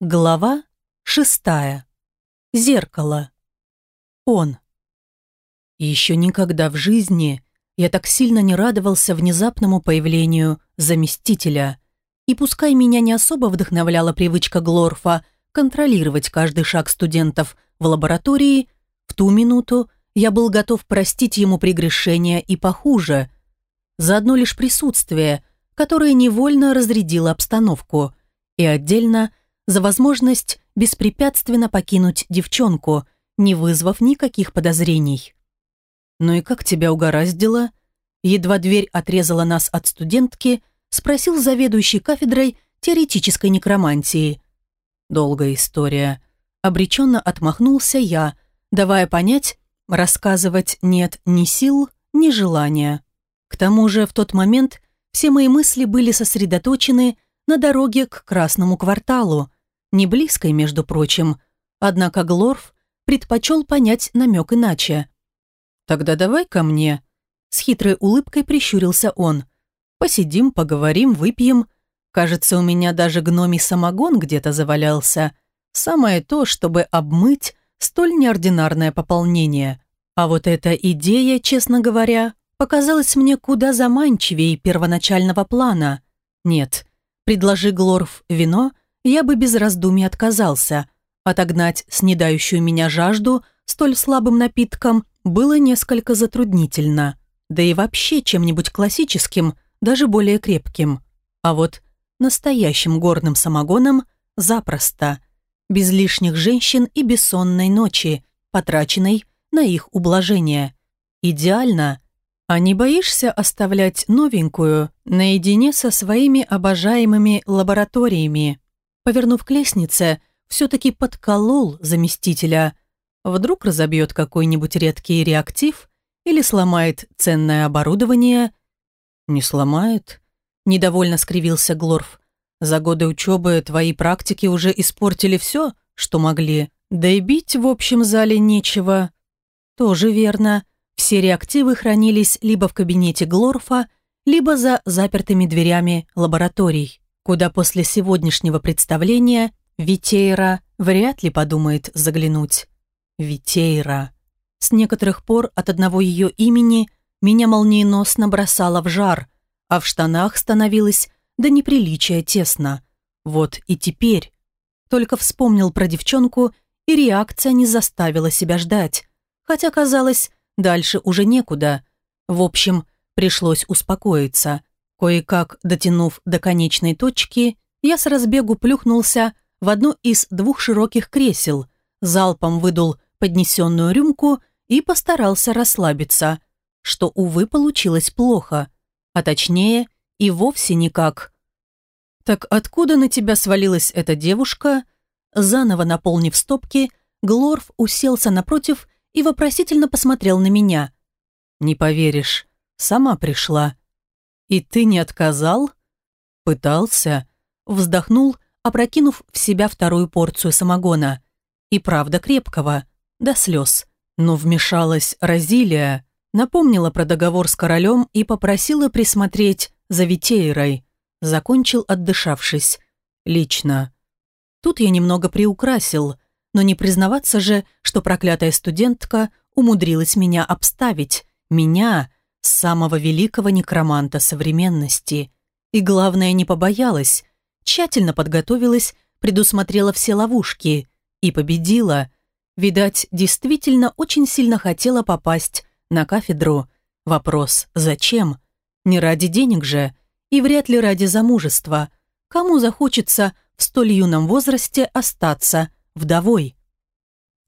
Глава шестая. Зеркало. Он. Еще никогда в жизни я так сильно не радовался внезапному появлению заместителя. И пускай меня не особо вдохновляла привычка Глорфа контролировать каждый шаг студентов в лаборатории, в ту минуту я был готов простить ему прегрешения и похуже. За одно лишь присутствие, которое невольно разрядило обстановку, и отдельно – за возможность беспрепятственно покинуть девчонку, не вызвав никаких подозрений. «Ну и как тебя угораздило?» Едва дверь отрезала нас от студентки, спросил заведующий кафедрой теоретической некромантии. Долгая история. Обреченно отмахнулся я, давая понять, рассказывать нет ни сил, ни желания. К тому же в тот момент все мои мысли были сосредоточены на дороге к Красному кварталу, не близкой, между прочим. Однако Глорф предпочел понять намек иначе. «Тогда давай ко мне», — с хитрой улыбкой прищурился он. «Посидим, поговорим, выпьем. Кажется, у меня даже гномий самогон где-то завалялся. Самое то, чтобы обмыть столь неординарное пополнение. А вот эта идея, честно говоря, показалась мне куда заманчивее первоначального плана. Нет, предложи Глорф вино — я бы без раздумий отказался. Отогнать снедающую меня жажду столь слабым напитком было несколько затруднительно. Да и вообще чем-нибудь классическим, даже более крепким. А вот настоящим горным самогоном запросто. Без лишних женщин и бессонной ночи, потраченной на их ублажение. Идеально. А не боишься оставлять новенькую наедине со своими обожаемыми лабораториями? Повернув к лестнице, все-таки подколол заместителя. Вдруг разобьет какой-нибудь редкий реактив или сломает ценное оборудование. «Не сломает?» – недовольно скривился Глорф. «За годы учебы твои практики уже испортили все, что могли. Да и бить в общем зале нечего». «Тоже верно. Все реактивы хранились либо в кабинете Глорфа, либо за запертыми дверями лабораторий куда после сегодняшнего представления Витейра вряд ли подумает заглянуть. Витейра. С некоторых пор от одного ее имени меня молниеносно бросало в жар, а в штанах становилось до неприличия тесно. Вот и теперь. Только вспомнил про девчонку, и реакция не заставила себя ждать. Хотя, казалось, дальше уже некуда. В общем, пришлось успокоиться – Кое-как дотянув до конечной точки, я с разбегу плюхнулся в одно из двух широких кресел, залпом выдул поднесенную рюмку и постарался расслабиться, что, увы, получилось плохо, а точнее и вовсе никак. «Так откуда на тебя свалилась эта девушка?» Заново наполнив стопки, Глорф уселся напротив и вопросительно посмотрел на меня. «Не поверишь, сама пришла». «И ты не отказал?» «Пытался», вздохнул, опрокинув в себя вторую порцию самогона. И правда крепкого, до слез. Но вмешалась Розилия, напомнила про договор с королем и попросила присмотреть за Витейрой. Закончил, отдышавшись. Лично. Тут я немного приукрасил, но не признаваться же, что проклятая студентка умудрилась меня обставить. Меня, самого великого некроманта современности. И главное, не побоялась, тщательно подготовилась, предусмотрела все ловушки и победила. Видать, действительно очень сильно хотела попасть на кафедру. Вопрос «Зачем?» Не ради денег же, и вряд ли ради замужества. Кому захочется в столь юном возрасте остаться вдовой?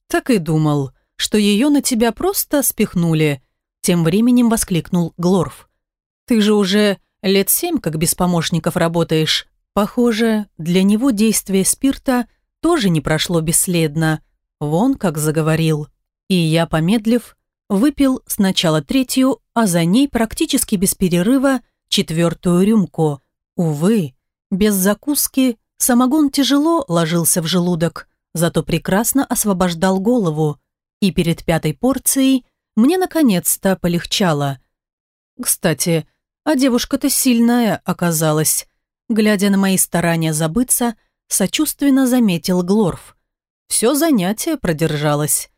Так и думал, что ее на тебя просто спихнули – тем временем воскликнул Глорф. «Ты же уже лет семь как без помощников работаешь. Похоже, для него действие спирта тоже не прошло бесследно. Вон как заговорил. И я, помедлив, выпил сначала третью, а за ней практически без перерыва четвертую рюмку. Увы, без закуски самогон тяжело ложился в желудок, зато прекрасно освобождал голову. И перед пятой порцией – мне наконец-то полегчало. Кстати, а девушка-то сильная оказалась. Глядя на мои старания забыться, сочувственно заметил Глорф. Все занятие продержалось.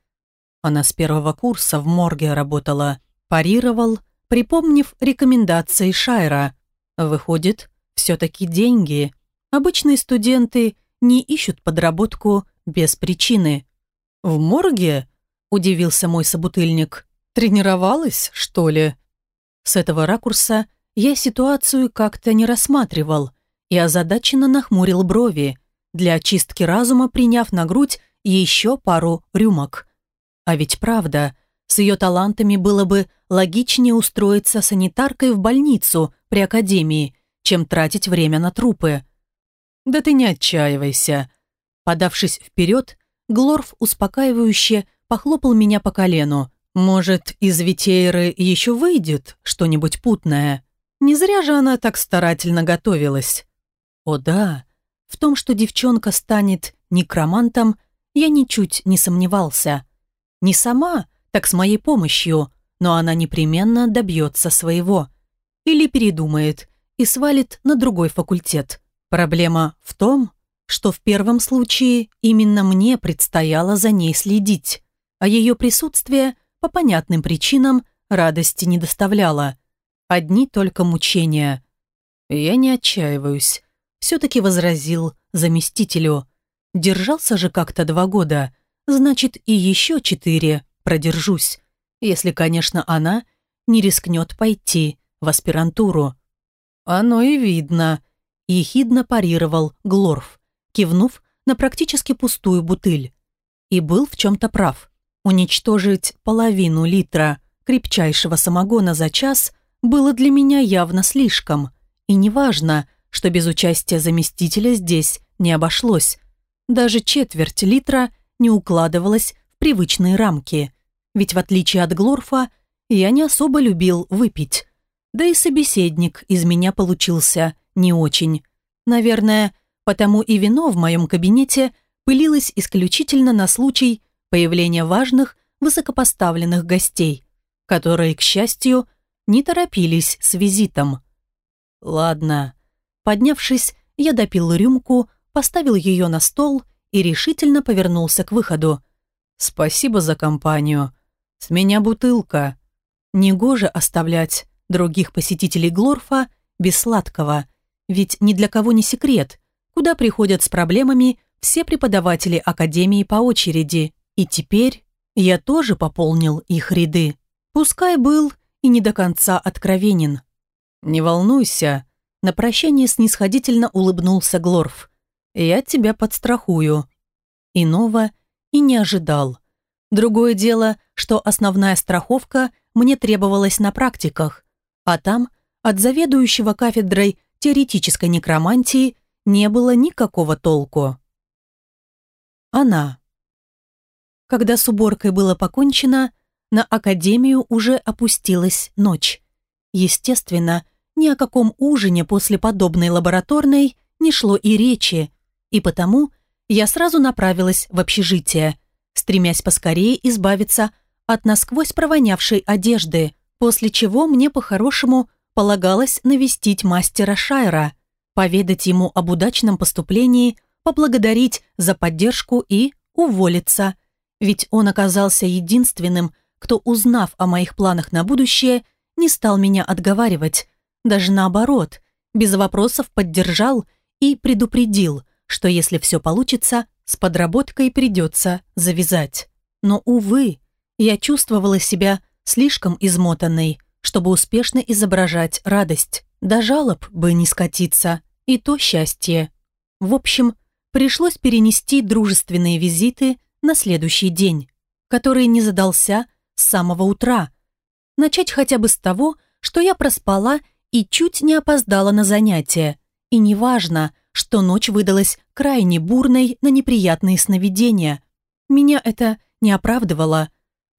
Она с первого курса в морге работала. Парировал, припомнив рекомендации Шайра. Выходит, все-таки деньги. Обычные студенты не ищут подработку без причины. «В морге?» – удивился мой собутыльник. «Тренировалась, что ли?» С этого ракурса я ситуацию как-то не рассматривал и озадаченно нахмурил брови, для очистки разума приняв на грудь еще пару рюмок. А ведь правда, с ее талантами было бы логичнее устроиться санитаркой в больницу при академии, чем тратить время на трупы. «Да ты не отчаивайся». Подавшись вперед, Глорф успокаивающе похлопал меня по колену. «Может, из Витейры еще выйдет что-нибудь путное? Не зря же она так старательно готовилась». «О да, в том, что девчонка станет некромантом, я ничуть не сомневался. Не сама, так с моей помощью, но она непременно добьется своего. Или передумает и свалит на другой факультет. Проблема в том, что в первом случае именно мне предстояло за ней следить, а ее присутствие по понятным причинам радости не доставляло. Одни только мучения. Я не отчаиваюсь. Все-таки возразил заместителю. Держался же как-то два года, значит и еще четыре продержусь, если, конечно, она не рискнет пойти в аспирантуру. Оно и видно, ехидно парировал Глорф, кивнув на практически пустую бутыль. И был в чем-то прав. Уничтожить половину литра крепчайшего самогона за час было для меня явно слишком. И неважно, что без участия заместителя здесь не обошлось. Даже четверть литра не укладывалась в привычные рамки. Ведь в отличие от Глорфа, я не особо любил выпить. Да и собеседник из меня получился не очень. Наверное, потому и вино в моем кабинете пылилось исключительно на случай появления важных, высокопоставленных гостей, которые, к счастью, не торопились с визитом. Ладно. Поднявшись, я допил рюмку, поставил ее на стол и решительно повернулся к выходу. «Спасибо за компанию. С меня бутылка. Негоже оставлять других посетителей Глорфа без сладкого, ведь ни для кого не секрет, куда приходят с проблемами все преподаватели Академии по очереди, и теперь я тоже пополнил их ряды. Пускай был и не до конца откровенен. «Не волнуйся», — на прощание снисходительно улыбнулся Глорф. «Я тебя подстрахую». Иного и не ожидал. Другое дело, что основная страховка мне требовалась на практиках, а там от заведующего кафедрой теоретической некромантии не было никакого толку. Она. Когда с уборкой было покончено, на академию уже опустилась ночь. Естественно, ни о каком ужине после подобной лабораторной не шло и речи, и потому я сразу направилась в общежитие, стремясь поскорее избавиться от насквозь провонявшей одежды, после чего мне по-хорошему полагалось навестить мастера Шайра, поведать ему об удачном поступлении, поблагодарить за поддержку и уволиться, ведь он оказался единственным, кто, узнав о моих планах на будущее, не стал меня отговаривать, даже наоборот, без вопросов поддержал и предупредил, что если все получится, с подработкой придется завязать. Но, увы, я чувствовала себя слишком измотанной, чтобы успешно изображать радость. До жалоб бы не скатиться, и то счастье. В общем, пришлось перенести дружественные визиты на следующий день, который не задался с самого утра. Начать хотя бы с того, что я проспала и чуть не опоздала на занятия. И неважно, что ночь выдалась крайне бурной на неприятные сновидения. Меня это не оправдывало.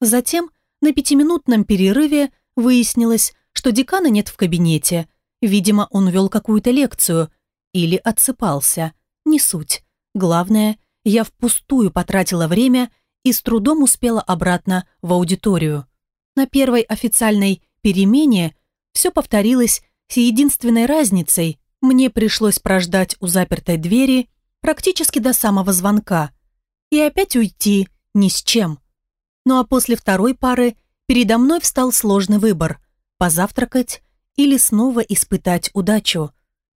Затем на пятиминутном перерыве выяснилось, что декана нет в кабинете. Видимо, он вел какую-то лекцию. Или отсыпался. Не суть. Главное, я впустую потратила время и с трудом успела обратно в аудиторию. На первой официальной перемене все повторилось с единственной разницей. Мне пришлось прождать у запертой двери практически до самого звонка, и опять уйти ни с чем. Ну а после второй пары передо мной встал сложный выбор – позавтракать или снова испытать удачу.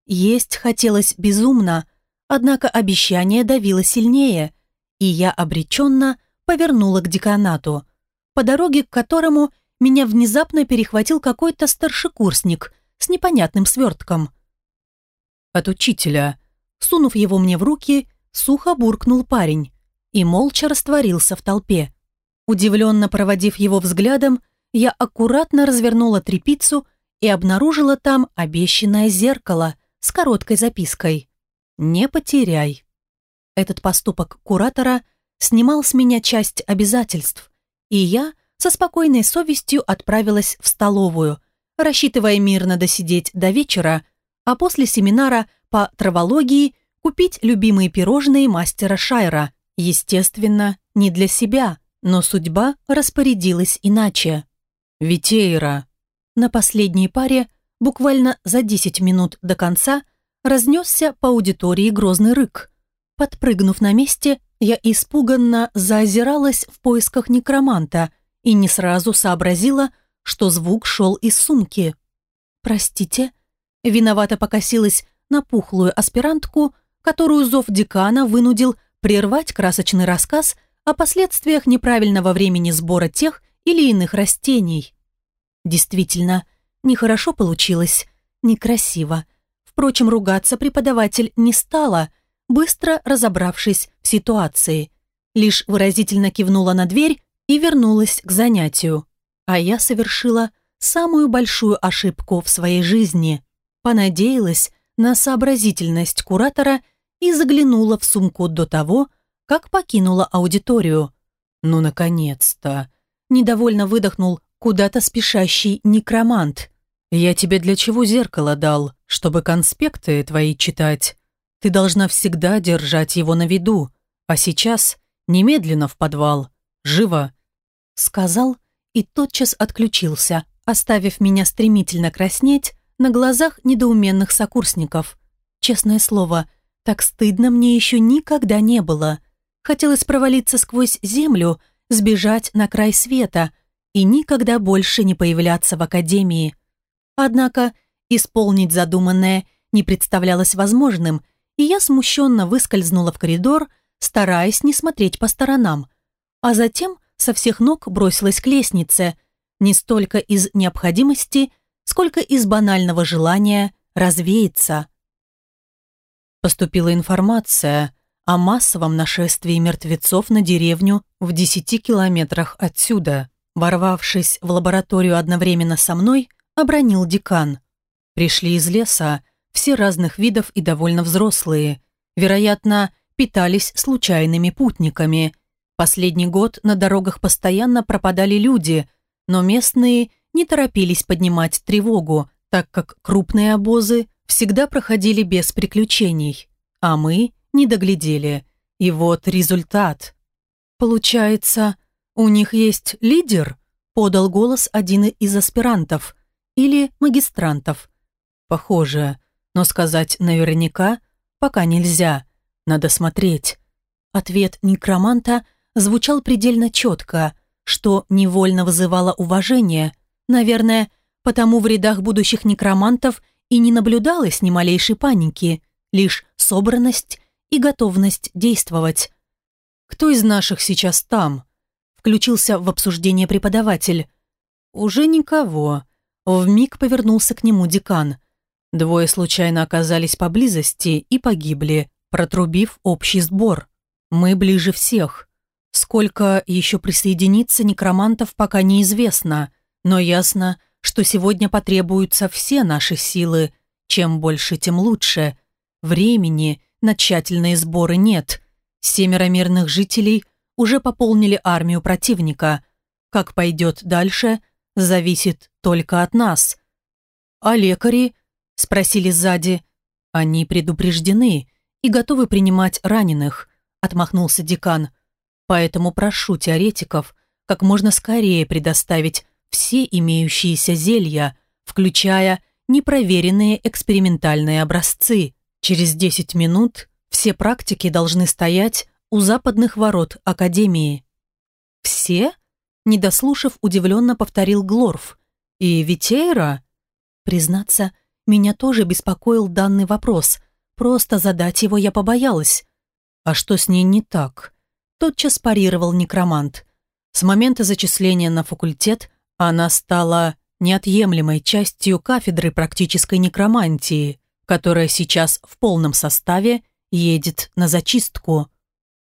Есть хотелось безумно, однако обещание давило сильнее, и я обреченно повернула к деканату, по дороге к которому меня внезапно перехватил какой-то старшекурсник с непонятным свертком. От учителя, сунув его мне в руки, сухо буркнул парень и молча растворился в толпе. Удивленно проводив его взглядом, я аккуратно развернула трепицу и обнаружила там обещанное зеркало с короткой запиской «Не потеряй». Этот поступок куратора снимал с меня часть обязательств, и я со спокойной совестью отправилась в столовую, рассчитывая мирно досидеть до вечера, а после семинара по травологии купить любимые пирожные мастера Шайра. Естественно, не для себя, но судьба распорядилась иначе. Витейра. На последней паре, буквально за 10 минут до конца, разнесся по аудитории грозный рык. Подпрыгнув на месте, я испуганно заозиралась в поисках некроманта и не сразу сообразила, что звук шел из сумки. «Простите?» Виновато покосилась на пухлую аспирантку, которую зов декана вынудил прервать красочный рассказ о последствиях неправильного времени сбора тех или иных растений. Действительно, нехорошо получилось, некрасиво. Впрочем, ругаться преподаватель не стала – быстро разобравшись в ситуации. Лишь выразительно кивнула на дверь и вернулась к занятию. А я совершила самую большую ошибку в своей жизни. Понадеялась на сообразительность куратора и заглянула в сумку до того, как покинула аудиторию. «Ну, наконец-то!» Недовольно выдохнул куда-то спешащий некромант. «Я тебе для чего зеркало дал? Чтобы конспекты твои читать?» Ты должна всегда держать его на виду, а сейчас немедленно в подвал. Живо!» Сказал и тотчас отключился, оставив меня стремительно краснеть на глазах недоуменных сокурсников. Честное слово, так стыдно мне еще никогда не было. Хотелось провалиться сквозь землю, сбежать на край света и никогда больше не появляться в академии. Однако исполнить задуманное не представлялось возможным, и я смущенно выскользнула в коридор, стараясь не смотреть по сторонам, а затем со всех ног бросилась к лестнице, не столько из необходимости, сколько из банального желания развеяться. Поступила информация о массовом нашествии мертвецов на деревню в десяти километрах отсюда. Ворвавшись в лабораторию одновременно со мной, обронил декан. Пришли из леса, все разных видов и довольно взрослые. Вероятно, питались случайными путниками. Последний год на дорогах постоянно пропадали люди, но местные не торопились поднимать тревогу, так как крупные обозы всегда проходили без приключений, а мы не доглядели. И вот результат. Получается, у них есть лидер? Подал голос один из аспирантов или магистрантов. Похоже, но сказать наверняка пока нельзя, надо смотреть. Ответ некроманта звучал предельно четко, что невольно вызывало уважение. Наверное, потому в рядах будущих некромантов и не наблюдалось ни малейшей паники, лишь собранность и готовность действовать. «Кто из наших сейчас там?» Включился в обсуждение преподаватель. «Уже никого». Вмиг повернулся к нему декан – Двое случайно оказались поблизости и погибли, протрубив общий сбор. Мы ближе всех. Сколько еще присоединится некромантов, пока неизвестно, но ясно, что сегодня потребуются все наши силы. Чем больше, тем лучше. Времени на тщательные сборы нет. Семеро мирных жителей уже пополнили армию противника. Как пойдет дальше, зависит только от нас. А лекари Спросили сзади. Они предупреждены и готовы принимать раненых, отмахнулся декан. Поэтому прошу теоретиков как можно скорее предоставить все имеющиеся зелья, включая непроверенные экспериментальные образцы. Через 10 минут Все практики должны стоять у западных ворот Академии. «Все?» – недослушав, удивленно повторил Глорф. «И Витейра?» Признаться, меня тоже беспокоил данный вопрос. Просто задать его я побоялась. А что с ней не так? Тотчас парировал некромант. С момента зачисления на факультет она стала неотъемлемой частью кафедры практической некромантии, которая сейчас в полном составе едет на зачистку.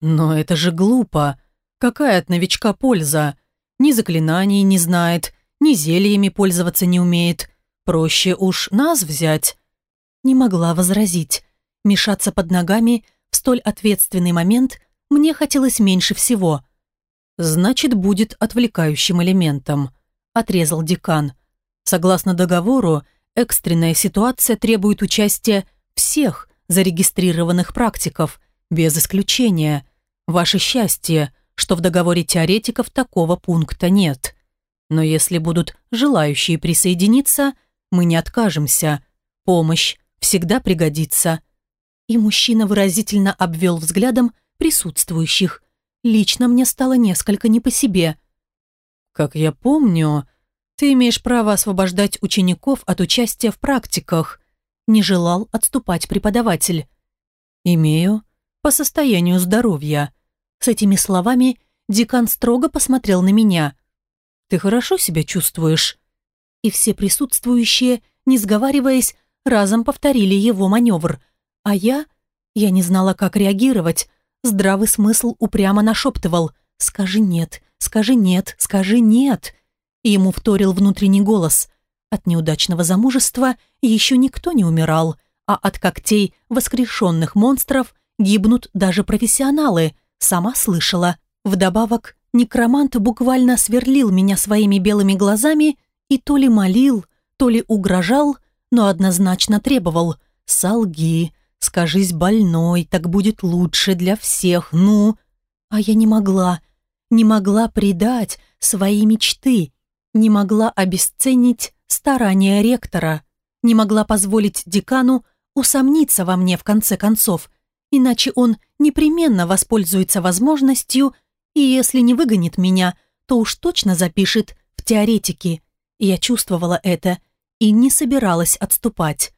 Но это же глупо. Какая от новичка польза? Ни заклинаний не знает, ни зельями пользоваться не умеет. Проще уж нас взять. Не могла возразить. Мешаться под ногами в столь ответственный момент мне хотелось меньше всего. Значит, будет отвлекающим элементом, отрезал декан. Согласно договору, экстренная ситуация требует участия всех зарегистрированных практиков, без исключения. Ваше счастье, что в договоре теоретиков такого пункта нет. Но если будут желающие присоединиться, мы не откажемся. Помощь всегда пригодится. И мужчина выразительно обвел взглядом присутствующих. Лично мне стало несколько не по себе. «Как я помню, ты имеешь право освобождать учеников от участия в практиках», не желал отступать преподаватель. «Имею. По состоянию здоровья». С этими словами декан строго посмотрел на меня. «Ты хорошо себя чувствуешь?» И все присутствующие, не сговариваясь, разом повторили его маневр. А я... Я не знала, как реагировать. Здравый смысл упрямо нашептывал «Скажи нет, скажи нет, скажи нет». И ему вторил внутренний голос. От неудачного замужества еще никто не умирал, а от когтей воскрешенных монстров гибнут даже профессионалы, сама слышала. Вдобавок, некромант буквально сверлил меня своими белыми глазами и то ли молил, то ли угрожал, но однозначно требовал «Солги, скажись больной, так будет лучше для всех, ну». А я не могла, не могла предать свои мечты, не могла обесценить старания ректора, не могла позволить декану усомниться во мне в конце концов, иначе он непременно воспользуется возможностью и если не выгонит меня, то уж точно запишет в теоретики. Я чувствовала это и не собиралась отступать.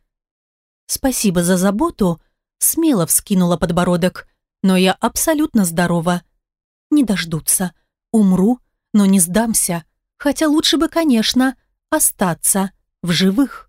«Спасибо за заботу», смело вскинула подбородок, но я абсолютно здорова. Не дождутся. Умру, но не сдамся. Хотя лучше бы, конечно, остаться в живых.